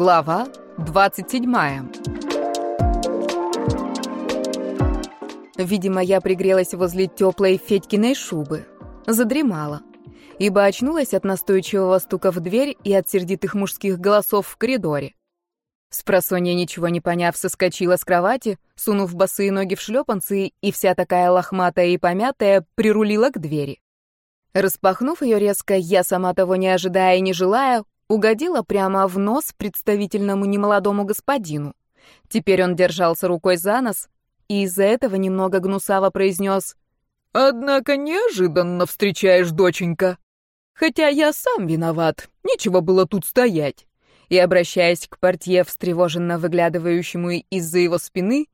Глава 27. Видимо, я пригрелась возле теплой Федькиной шубы. Задремала. Ибо очнулась от настойчивого стука в дверь и от сердитых мужских голосов в коридоре. Спросонья, ничего не поняв, соскочила с кровати, сунув босые ноги в шлепанцы и вся такая лохматая и помятая прирулила к двери. Распахнув ее резко, я, сама того не ожидая и не желая, угодила прямо в нос представительному немолодому господину. Теперь он держался рукой за нос и из-за этого немного гнусаво произнес «Однако неожиданно встречаешь, доченька. Хотя я сам виноват, нечего было тут стоять». И, обращаясь к портье, встревоженно выглядывающему из-за его спины,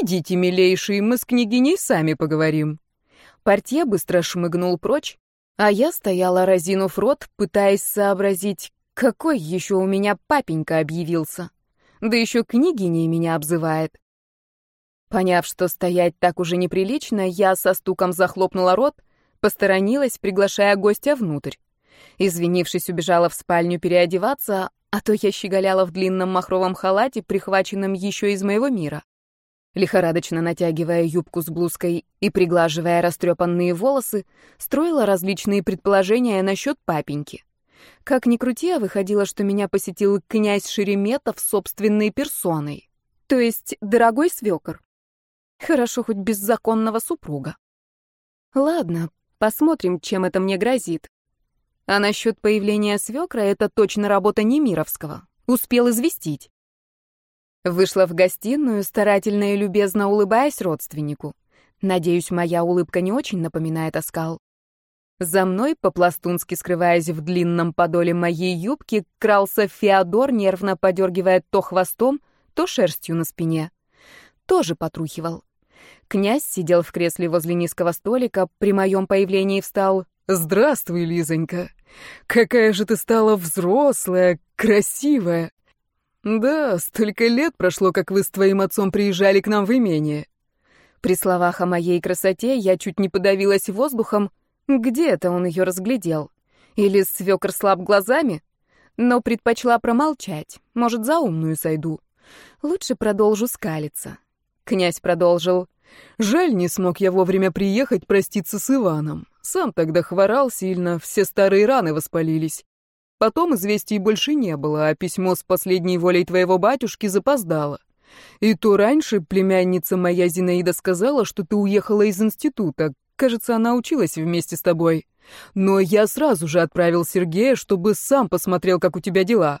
«Идите, милейший, мы с княгиней сами поговорим». Портье быстро шмыгнул прочь, а я стояла, разинув рот, пытаясь сообразить, какой еще у меня папенька объявился? Да еще княгиней меня обзывает. Поняв, что стоять так уже неприлично, я со стуком захлопнула рот, посторонилась, приглашая гостя внутрь. Извинившись, убежала в спальню переодеваться, а то я щеголяла в длинном махровом халате, прихваченном еще из моего мира. Лихорадочно натягивая юбку с блузкой и приглаживая растрепанные волосы, строила различные предположения насчет папеньки. Как ни крути, а выходило, что меня посетил князь Шереметов собственной персоной. То есть дорогой свекор. Хорошо хоть без законного супруга. Ладно, посмотрим, чем это мне грозит. А насчет появления свекра это точно работа Немировского. Успел известить. Вышла в гостиную, старательно и любезно улыбаясь родственнику. Надеюсь, моя улыбка не очень напоминает оскал. За мной, по-пластунски скрываясь в длинном подоле моей юбки, крался Феодор, нервно подергивая то хвостом, то шерстью на спине. Тоже потрухивал. Князь сидел в кресле возле низкого столика, при моем появлении встал. «Здравствуй, Лизонька! Какая же ты стала взрослая, красивая! Да, столько лет прошло, как вы с твоим отцом приезжали к нам в имение». При словах о моей красоте я чуть не подавилась воздухом, где это он ее разглядел? Или свекр слаб глазами? Но предпочла промолчать. Может, за умную сойду. Лучше продолжу скалиться. Князь продолжил. Жаль, не смог я вовремя приехать проститься с Иваном. Сам тогда хворал сильно, все старые раны воспалились. Потом известий больше не было, а письмо с последней волей твоего батюшки запоздало. И то раньше племянница моя Зинаида сказала, что ты уехала из института, Кажется, она училась вместе с тобой. Но я сразу же отправил Сергея, чтобы сам посмотрел, как у тебя дела.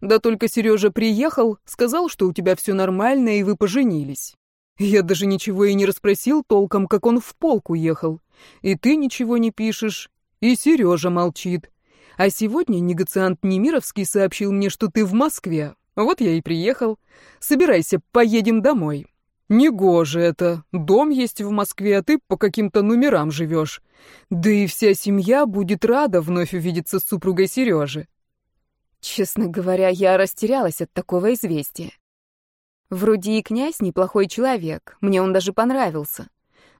Да только Сережа приехал, сказал, что у тебя все нормально, и вы поженились. Я даже ничего и не расспросил толком, как он в полк уехал. И ты ничего не пишешь, и Сережа молчит. А сегодня негациант Немировский сообщил мне, что ты в Москве. Вот я и приехал. Собирайся, поедем домой. Негоже это. Дом есть в Москве, а ты по каким-то номерам живешь. Да и вся семья будет рада вновь увидеться с супругой Сережи. Честно говоря, я растерялась от такого известия. Вроде и князь неплохой человек, мне он даже понравился.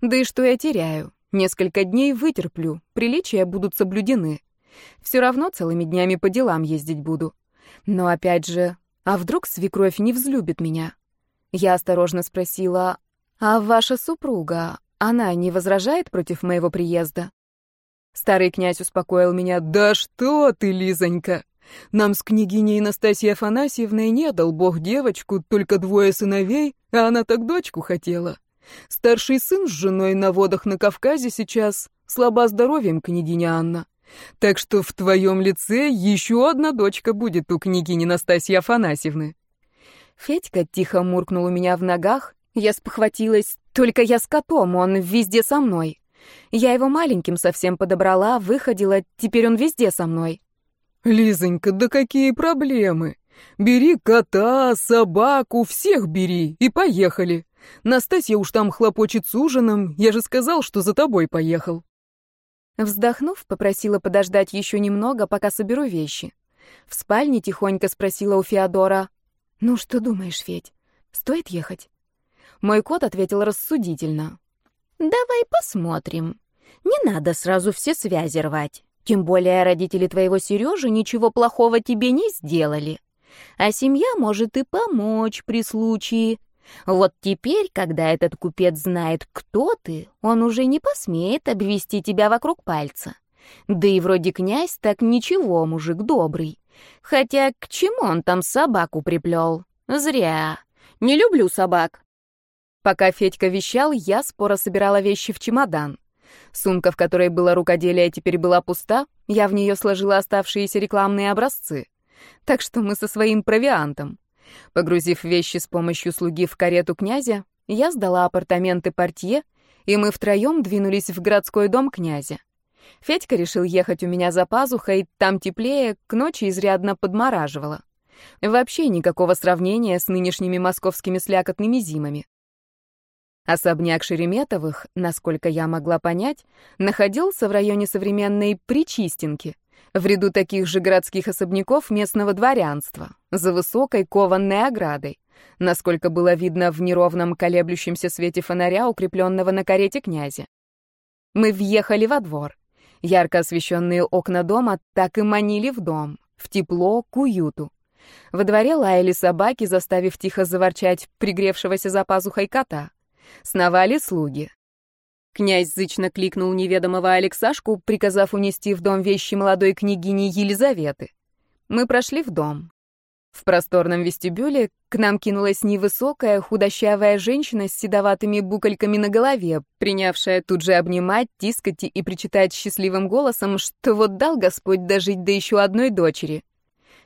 Да и что я теряю? Несколько дней вытерплю, приличия будут соблюдены. Все равно целыми днями по делам ездить буду. Но опять же, а вдруг свекровь не взлюбит меня? Я осторожно спросила, «А ваша супруга, она не возражает против моего приезда?» Старый князь успокоил меня, «Да что ты, Лизонька! Нам с княгиней Настасьей Афанасьевной не дал бог девочку, только двое сыновей, а она так дочку хотела. Старший сын с женой на водах на Кавказе сейчас, слаба здоровьем княгиня Анна. Так что в твоем лице еще одна дочка будет у княгини Настасьи Афанасьевны. Федька тихо муркнул у меня в ногах. Я спохватилась. Только я с котом, он везде со мной. Я его маленьким совсем подобрала, выходила, теперь он везде со мной. «Лизонька, да какие проблемы! Бери кота, собаку, всех бери и поехали. Настасья уж там хлопочет с ужином, я же сказал, что за тобой поехал». Вздохнув, попросила подождать еще немного, пока соберу вещи. В спальне тихонько спросила у Феодора, «Ну что думаешь, Федь, стоит ехать?» Мой кот ответил рассудительно. «Давай посмотрим. Не надо сразу все связи рвать. Тем более родители твоего Сережи ничего плохого тебе не сделали. А семья может и помочь при случае. Вот теперь, когда этот купец знает, кто ты, он уже не посмеет обвести тебя вокруг пальца. Да и вроде князь так ничего, мужик добрый. Хотя к чему он там собаку приплел? Зря. Не люблю собак. Пока Федька вещал, я споро собирала вещи в чемодан. Сумка, в которой было рукоделие, теперь была пуста, я в нее сложила оставшиеся рекламные образцы. Так что мы со своим провиантом. Погрузив вещи с помощью слуги в карету князя, я сдала апартаменты портье, и мы втроем двинулись в городской дом князя. Федька решил ехать у меня за пазухой, там теплее, к ночи изрядно подмораживало. Вообще никакого сравнения с нынешними московскими слякотными зимами. Особняк Шереметовых, насколько я могла понять, находился в районе современной Причистенки, в ряду таких же городских особняков местного дворянства, за высокой кованной оградой, насколько было видно в неровном колеблющемся свете фонаря, укрепленного на карете князя. Мы въехали во двор. Ярко освещенные окна дома так и манили в дом, в тепло, к уюту. Во дворе лаяли собаки, заставив тихо заворчать пригревшегося за пазухой кота. Сновали слуги. Князь зычно кликнул неведомого Алексашку, приказав унести в дом вещи молодой княгини Елизаветы. Мы прошли в дом. В просторном вестибюле к нам кинулась невысокая, худощавая женщина с седоватыми букольками на голове, принявшая тут же обнимать, тискать и причитать счастливым голосом, что вот дал Господь дожить до еще одной дочери.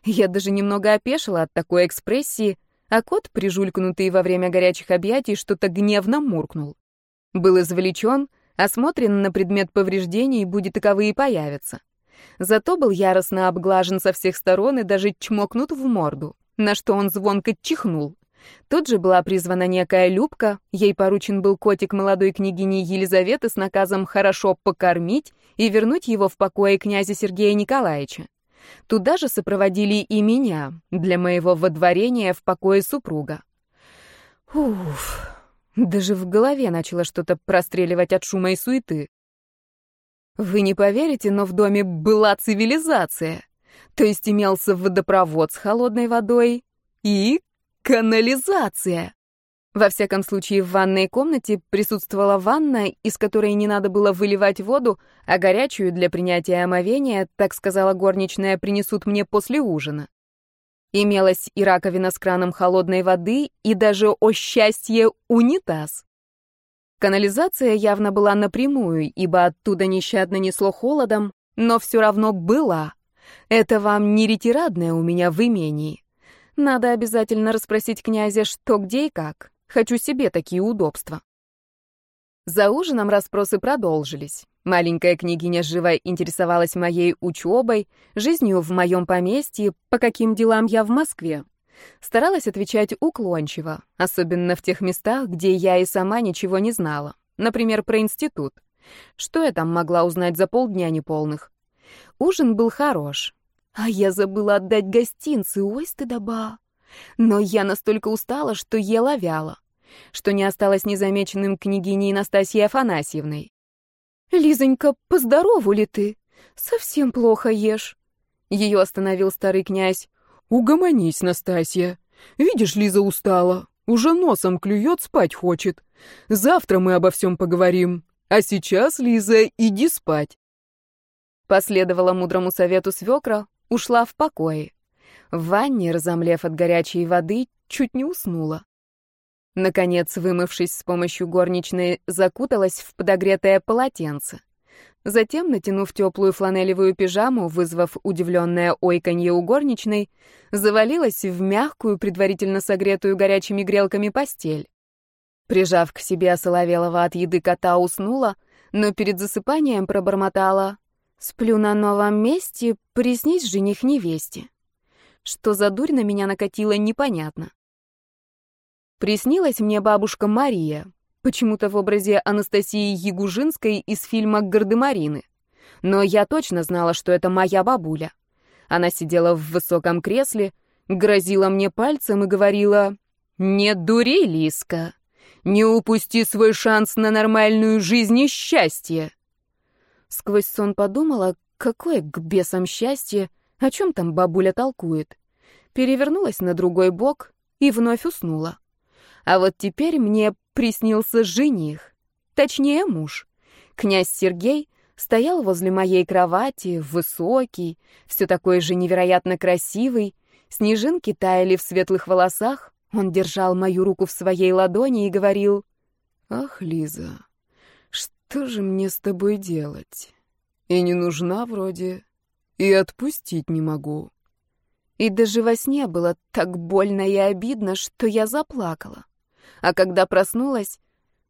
Я даже немного опешила от такой экспрессии, а кот, прижулькнутый во время горячих объятий, что-то гневно муркнул. Был извлечен, осмотрен на предмет повреждений, будет таковые появятся. Зато был яростно обглажен со всех сторон и даже чмокнут в морду, на что он звонко чихнул. Тут же была призвана некая Любка, ей поручен был котик молодой княгини Елизаветы с наказом хорошо покормить и вернуть его в покое князя Сергея Николаевича. Туда же сопроводили и меня для моего водворения в покое супруга. Уф, даже в голове начало что-то простреливать от шума и суеты. Вы не поверите, но в доме была цивилизация. То есть имелся водопровод с холодной водой и канализация. Во всяком случае, в ванной комнате присутствовала ванна, из которой не надо было выливать воду, а горячую для принятия омовения, так сказала горничная, принесут мне после ужина. Имелась и раковина с краном холодной воды, и даже, о счастье, унитаз. Канализация явно была напрямую, ибо оттуда нещадно несло холодом, но все равно была. Это вам не ретирадное у меня в имении. Надо обязательно расспросить князя, что где и как. Хочу себе такие удобства. За ужином расспросы продолжились. Маленькая княгиня живо интересовалась моей учебой, жизнью в моем поместье, по каким делам я в Москве. Старалась отвечать уклончиво, особенно в тех местах, где я и сама ничего не знала. Например, про институт. Что я там могла узнать за полдня неполных? Ужин был хорош. А я забыла отдать гостинцы, ой, стыдоба. Но я настолько устала, что ела вяло что не осталось незамеченным княгиней Настасьей Афанасьевной. «Лизонька, поздорову ли ты? Совсем плохо ешь». Ее остановил старый князь. «Угомонись, Настасья. Видишь, Лиза устала. Уже носом клюет, спать хочет. Завтра мы обо всем поговорим. А сейчас, Лиза, иди спать». Последовала мудрому совету свекра, ушла в покое. В ванне, разомлев от горячей воды, чуть не уснула. Наконец, вымывшись с помощью горничной, закуталась в подогретое полотенце. Затем, натянув теплую фланелевую пижаму, вызвав удивленное ойканье у горничной, завалилась в мягкую, предварительно согретую горячими грелками постель. Прижав к себе осоловелого от еды кота, уснула, но перед засыпанием пробормотала «Сплю на новом месте, приснись жених невесте». Что за дурь на меня накатила, непонятно. Приснилась мне бабушка Мария, почему-то в образе Анастасии Ягужинской из фильма «Гардемарины». Но я точно знала, что это моя бабуля. Она сидела в высоком кресле, грозила мне пальцем и говорила «Не дури, Лиска, не упусти свой шанс на нормальную жизнь и счастье». Сквозь сон подумала, какое к бесам счастье, о чем там бабуля толкует. перевернулась на другой бок и вновь уснула. А вот теперь мне приснился жених, точнее муж. Князь Сергей стоял возле моей кровати, высокий, все такой же невероятно красивый, снежинки таяли в светлых волосах, он держал мою руку в своей ладони и говорил, «Ах, Лиза, что же мне с тобой делать? И не нужна вроде, и отпустить не могу». И даже во сне было так больно и обидно, что я заплакала. А когда проснулась,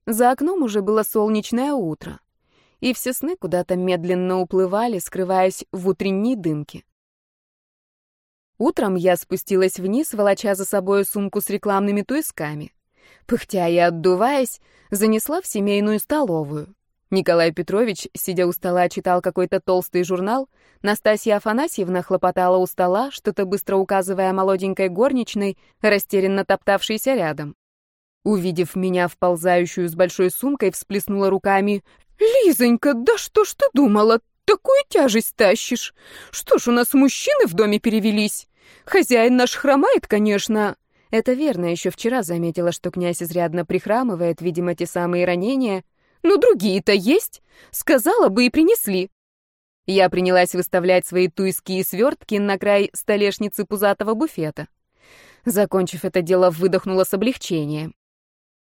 за окном уже было солнечное утро, и все сны куда-то медленно уплывали, скрываясь в утренней дымке. Утром я спустилась вниз, волоча за собой сумку с рекламными туисками. Пыхтя и отдуваясь, занесла в семейную столовую. Николай Петрович, сидя у стола, читал какой-то толстый журнал. Настасья Афанасьевна хлопотала у стола, что-то быстро указывая молоденькой горничной, растерянно топтавшейся рядом. Увидев меня, вползающую с большой сумкой, всплеснула руками. «Лизонька, да что ж ты думала? Такую тяжесть тащишь! Что ж, у нас мужчины в доме перевелись? Хозяин наш хромает, конечно!» Это верно, еще вчера заметила, что князь изрядно прихрамывает, видимо, те самые ранения. «Ну, другие-то есть! Сказала бы и принесли!» Я принялась выставлять свои туйские свертки на край столешницы пузатого буфета. Закончив это дело, выдохнула с облегчением.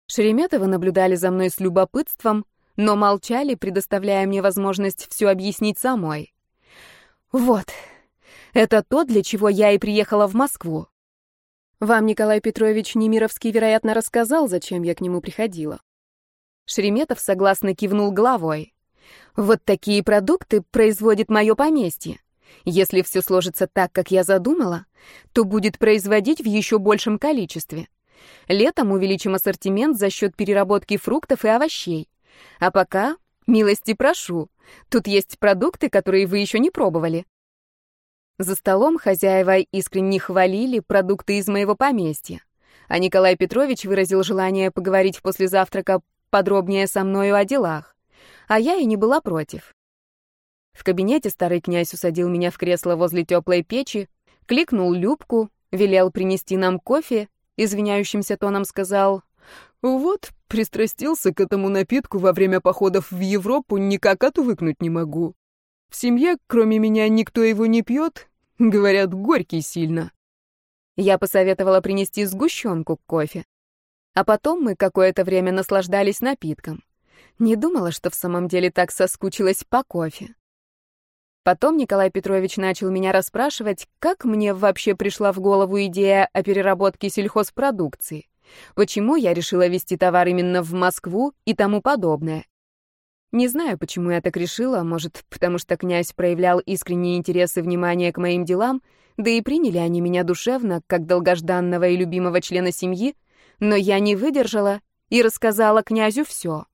Шереметовы наблюдали за мной с любопытством, но молчали, предоставляя мне возможность все объяснить самой. Вот, это то, для чего я и приехала в Москву. Вам Николай Петрович Немировский, вероятно, рассказал, зачем я к нему приходила. Шереметов согласно кивнул головой. Вот такие продукты производит мое поместье. Если все сложится так, как я задумала, то будет производить в еще большем количестве. Летом увеличим ассортимент за счет переработки фруктов и овощей. А пока, милости прошу, тут есть продукты, которые вы еще не пробовали. За столом хозяева искренне хвалили продукты из моего поместья. А Николай Петрович выразил желание поговорить после завтрака подробнее со мною о делах. А я и не была против. В кабинете старый князь усадил меня в кресло возле теплой печи, кликнул Любку, велел принести нам кофе извиняющимся тоном сказал, «Вот, пристрастился к этому напитку во время походов в Европу, никак отвыкнуть не могу. В семье, кроме меня, никто его не пьет, говорят, горький сильно». Я посоветовала принести сгущенку к кофе. А потом мы какое-то время наслаждались напитком. Не думала, что в самом деле так соскучилась по кофе. Потом Николай Петрович начал меня расспрашивать, как мне вообще пришла в голову идея о переработке сельхозпродукции, почему я решила везти товар именно в Москву и тому подобное. Не знаю, почему я так решила, может, потому что князь проявлял искренний интерес и внимание к моим делам, да и приняли они меня душевно, как долгожданного и любимого члена семьи, но я не выдержала и рассказала князю все.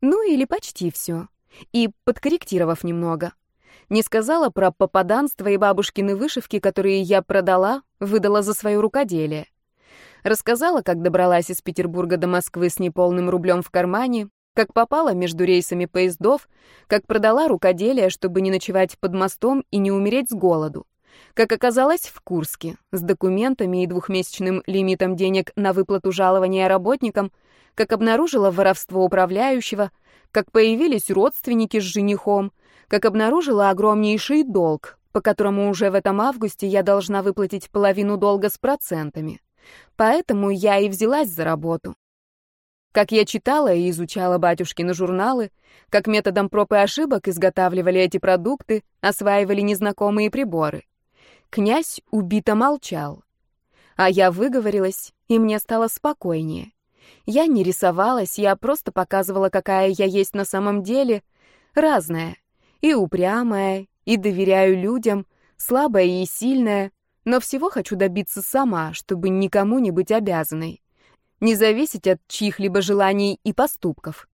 Ну или почти все. И подкорректировав немного. Не сказала про попаданство и бабушкины вышивки, которые я продала, выдала за свое рукоделие. Рассказала, как добралась из Петербурга до Москвы с неполным рублем в кармане, как попала между рейсами поездов, как продала рукоделие, чтобы не ночевать под мостом и не умереть с голоду, как оказалась в Курске с документами и двухмесячным лимитом денег на выплату жалования работникам, как обнаружила воровство управляющего, как появились родственники с женихом, как обнаружила огромнейший долг, по которому уже в этом августе я должна выплатить половину долга с процентами. Поэтому я и взялась за работу. Как я читала и изучала батюшкины журналы, как методом проб и ошибок изготавливали эти продукты, осваивали незнакомые приборы. Князь убито молчал. А я выговорилась, и мне стало спокойнее. Я не рисовалась, я просто показывала, какая я есть на самом деле, разная, и упрямая, и доверяю людям, слабая и сильная, но всего хочу добиться сама, чтобы никому не быть обязанной. Не зависеть от чьих-либо желаний и поступков.